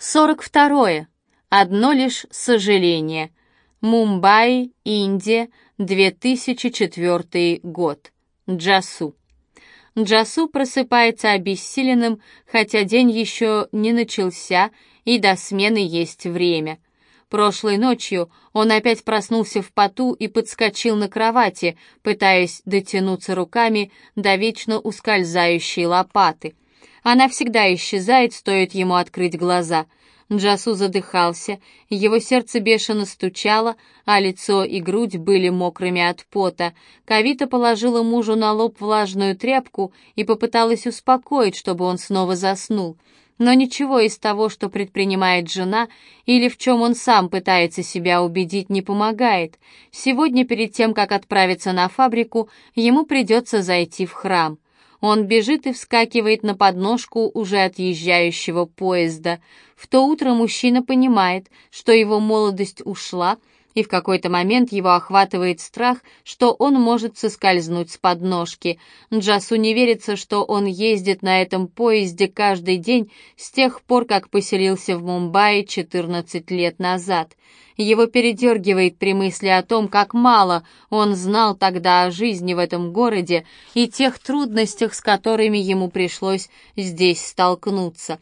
42. Одно лишь сожаление. Мумбаи, Индия, 2004 год. Джасу. Джасу просыпается обессиленным, хотя день еще не начался, и до смены есть время. Прошлой ночью он опять проснулся в поту и подскочил на кровати, пытаясь дотянуться руками до вечно ускользающей лопаты — она всегда исчезает, стоит ему открыть глаза. Джасу задыхался, его сердце бешено стучало, а лицо и грудь были мокрыми от пота. Кавита положила мужу на лоб влажную тряпку и попыталась успокоить, чтобы он снова заснул. Но ничего из того, что предпринимает жена, или в чем он сам пытается себя убедить, не помогает. Сегодня, перед тем, как отправиться на фабрику, ему придется зайти в храм. Он бежит и вскакивает на подножку уже отъезжающего поезда. В то утро мужчина понимает, что его молодость ушла, и в какой-то момент его охватывает страх, что он может соскользнуть с подножки. Джасу не верится, что он ездит на этом поезде каждый день с тех пор, как поселился в Мумбаи 14 лет назад. Его передергивает при мысли о том, как мало он знал тогда о жизни в этом городе и тех трудностях, с которыми ему пришлось здесь столкнуться.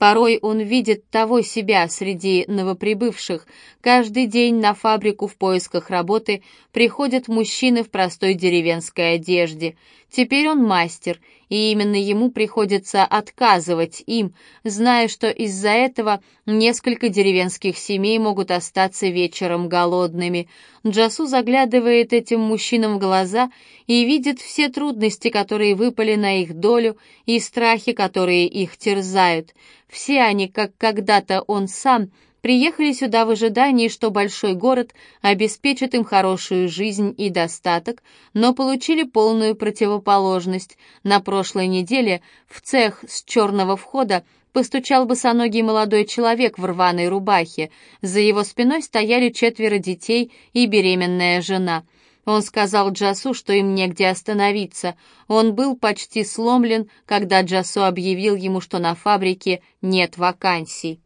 Порой он видит того себя среди новоприбывших. Каждый день на фабрику в поисках работы приходят мужчины в простой деревенской одежде. Теперь он мастер, и именно ему приходится отказывать им, зная, что из-за этого несколько деревенских семей могут остаться вечером голодными. Джасу заглядывает этим мужчинам в глаза и видит все трудности, которые выпали на их долю, и страхи, которые их терзают. Все они, как когда-то он сам, приехали сюда в ожидании, что большой город обеспечит им хорошую жизнь и достаток, но получили полную противоположность. На прошлой неделе в цех с черного входа постучал босоногий молодой человек в рваной рубахе. За его спиной стояли четверо детей и беременная жена — он сказал Джасу, что им негде остановиться. Он был почти сломлен, когда Джасу объявил ему, что на фабрике нет вакансий.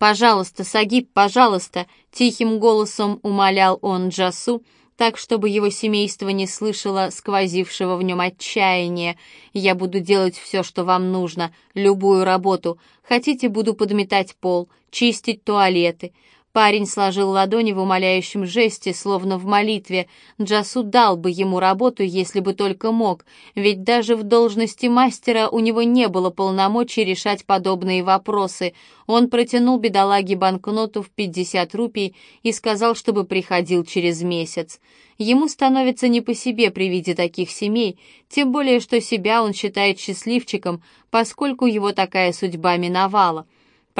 «Пожалуйста, Сагиб, пожалуйста!» — тихим голосом умолял он Джасу, так, чтобы его семейство не слышало сквозившего в нем отчаяния. «Я буду делать все, что вам нужно, любую работу. Хотите, буду подметать пол, чистить туалеты. Парень сложил ладони в умоляющем жесте, словно в молитве. Джасу дал бы ему работу, если бы только мог, ведь даже в должности мастера у него не было полномочий решать подобные вопросы. Он протянул бедолаге банкноту в 50 рупий и сказал, чтобы приходил через месяц. Ему становится не по себе при виде таких семей, тем более что себя он считает счастливчиком, поскольку его такая судьба миновала.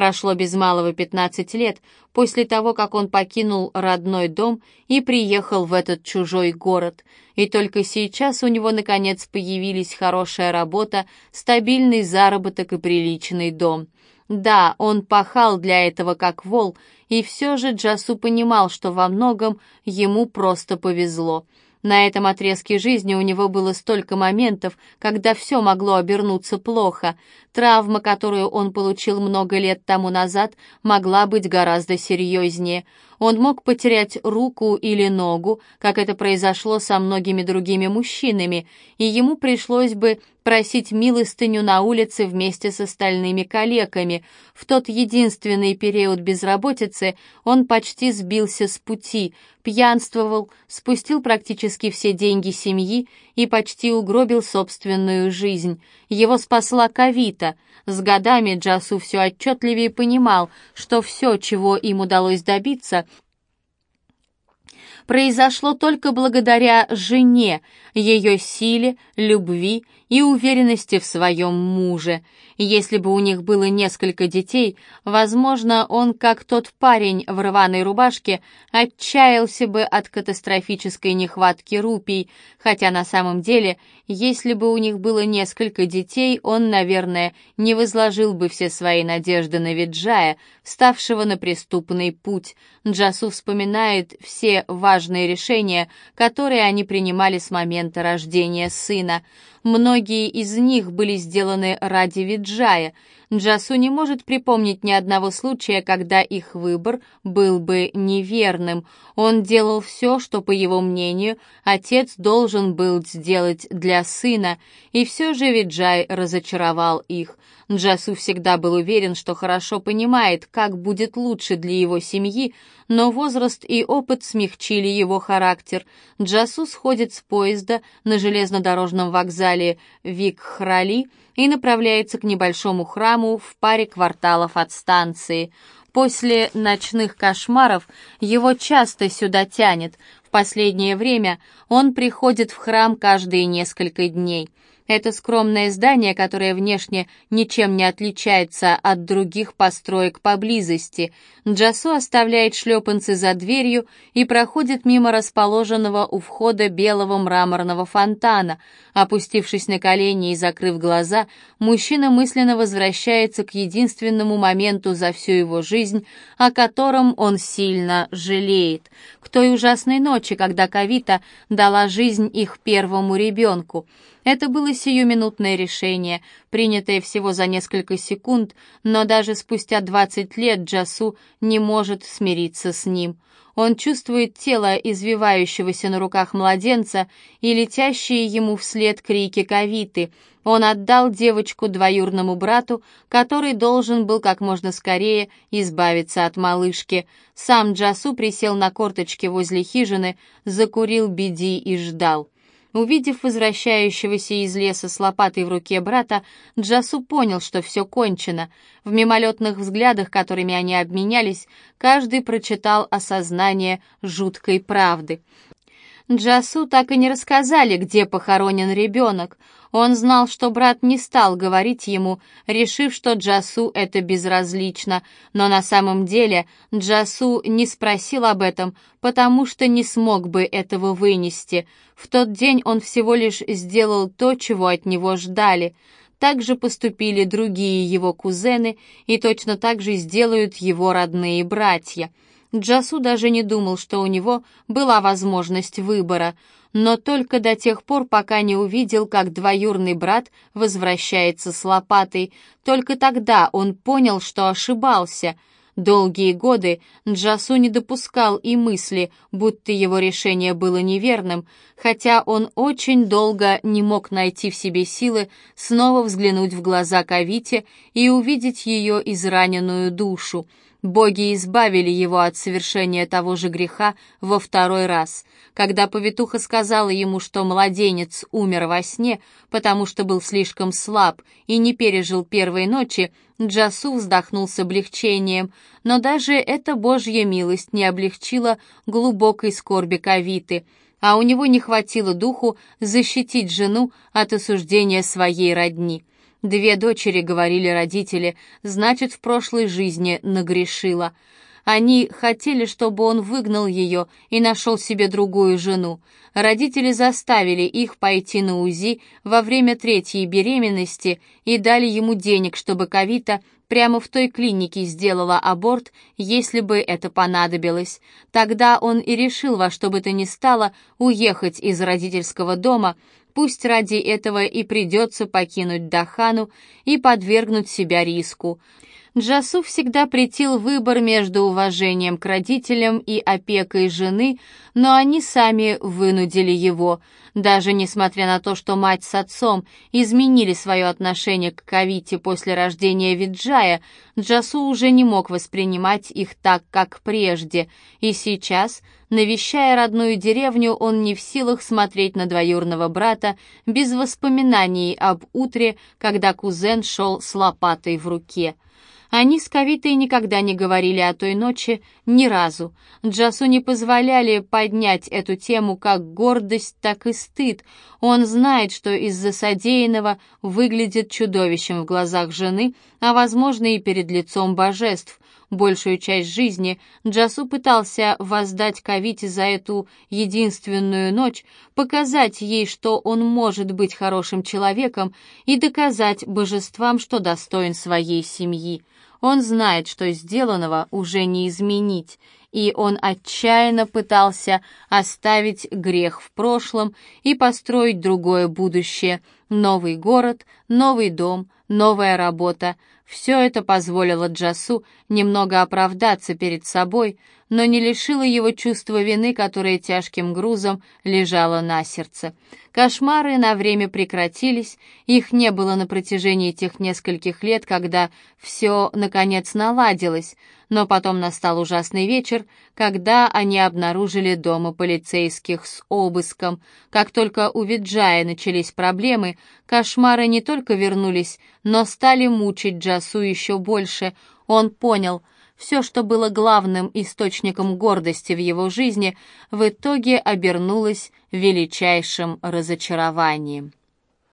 Прошло без малого 15 лет после того, как он покинул родной дом и приехал в этот чужой город. И только сейчас у него, наконец, появились хорошая работа, стабильный заработок и приличный дом. Да, он пахал для этого как вол, и все же Джасу понимал, что во многом ему просто повезло — на этом отрезке жизни у него было столько моментов, когда все могло обернуться плохо. Травма, которую он получил много лет тому назад, могла быть гораздо серьезнее. Он мог потерять руку или ногу, как это произошло со многими другими мужчинами, и ему пришлось бы просить милостыню на улице вместе с остальными калеками. В тот единственный период безработицы он почти сбился с пути, пьянствовал, спустил практически все деньги семьи и почти угробил собственную жизнь. Его спасла Кавита. С годами Джасу все отчетливее понимал, что все, чего им удалось добиться, произошло только благодаря жене, ее силе, любви и уверенности в своем муже. Если бы у них было несколько детей, возможно, он, как тот парень в рваной рубашке, отчаялся бы от катастрофической нехватки рупий, хотя на самом деле, если бы у них было несколько детей, он, наверное, не возложил бы все свои надежды на Виджая, ставшего на преступный путь. Джасу вспоминает все важные решения, которые они принимали с момента рождения сына. Многие из них были сделаны ради Виджая. Джасу не может припомнить ни одного случая, когда их выбор был бы неверным. Он делал все, что, по его мнению, отец должен был сделать для сына, и все же Виджай разочаровал их. Джасу всегда был уверен, что хорошо понимает, как будет лучше для его семьи, но возраст и опыт смягчили его характер. Джасу сходит с поезда на железнодорожном вокзале Викхрали и направляется к небольшому храму в паре кварталов от станции. После ночных кошмаров его часто сюда тянет. В последнее время он приходит в храм каждые несколько дней. Это скромное здание, которое внешне ничем не отличается от других построек поблизости. Джасу оставляет шлепанцы за дверью и проходит мимо расположенного у входа белого мраморного фонтана. Опустившись на колени и закрыв глаза, мужчина мысленно возвращается к единственному моменту за всю его жизнь, о котором он сильно жалеет. К той ужасной ночи, когда Кавита дала жизнь их первому ребенку. Это было сиюминутное решение, принятое всего за несколько секунд, но даже спустя 20 лет Джасу не может смириться с ним. Он чувствует тело извивающегося на руках младенца и летящие ему вслед крики Кавиты. Он отдал девочку двоюрному брату, который должен был как можно скорее избавиться от малышки. Сам Джасу присел на корточки возле хижины, закурил беди и ждал. Увидев возвращающегося из леса с лопатой в руке брата, Джасу понял, что все кончено. В мимолетных взглядах, которыми они обменялись, каждый прочитал осознание жуткой правды. Джасу так и не рассказали, где похоронен ребенок. Он знал, что брат не стал говорить ему, решив, что Джасу это безразлично, но на самом деле Джасу не спросил об этом, потому что не смог бы этого вынести. В тот день он всего лишь сделал то, чего от него ждали. Так же поступили другие его кузены, и точно так же сделают его родные братья. Джасу даже не думал, что у него была возможность выбора — но только до тех пор, пока не увидел, как двоюрный брат возвращается с лопатой. Только тогда он понял, что ошибался. Долгие годы Джасу не допускал и мысли, будто его решение было неверным, хотя он очень долго не мог найти в себе силы снова взглянуть в глаза Кавите и увидеть ее израненную душу. Боги избавили его от совершения того же греха во второй раз. Когда повитуха сказала ему, что младенец умер во сне, потому что был слишком слаб и не пережил первой ночи, Джасу вздохнул с облегчением, но даже эта божья милость не облегчила глубокой скорби Кавиты, а у него не хватило духу защитить жену от осуждения своей родни. Две дочери, говорили родители, значит, в прошлой жизни нагрешила. Они хотели, чтобы он выгнал ее и нашел себе другую жену. Родители заставили их пойти на УЗИ во время третьей беременности и дали ему денег, чтобы Кавита прямо в той клинике сделала аборт, если бы это понадобилось. Тогда он и решил во что бы то ни стало уехать из родительского дома, Пусть ради этого и придется покинуть Дахану и подвергнуть себя риску. Джасу всегда претил выбор между уважением к родителям и опекой жены, но они сами вынудили его. Даже несмотря на то, что мать с отцом изменили свое отношение к Кавите после рождения Виджая, Джасу уже не мог воспринимать их так, как прежде, и сейчас, навещая родную деревню, он не в силах смотреть на двоюрного брата без воспоминаний об утре, когда кузен шел с лопатой в руке. Они с Кавитой никогда не говорили о той ночи ни разу. Джасу не позволяли поднять эту тему как гордость, так и стыд. Он знает, что из-за содеянного выглядит чудовищем в глазах жены, а, возможно, и перед лицом божеств. Большую часть жизни Джасу пытался воздать Кавите за эту единственную ночь, показать ей, что он может быть хорошим человеком и доказать божествам, что достоин своей семьи. Он знает, что сделанного уже не изменить, и он отчаянно пытался оставить грех в прошлом и построить другое будущее, новый город, новый дом, новая работа. Все это позволило Джасу немного оправдаться перед собой, но не лишило его чувства вины, которое тяжким грузом лежало на сердце. Кошмары на время прекратились, их не было на протяжении тех нескольких лет, когда все, наконец, наладилось, но потом настал ужасный вечер, когда они обнаружили дома полицейских с обыском. Как только у Виджая начались проблемы, кошмары не только вернулись, но стали мучить Джасу еще больше. Он понял — все, что было главным источником гордости в его жизни, в итоге обернулось величайшим разочарованием.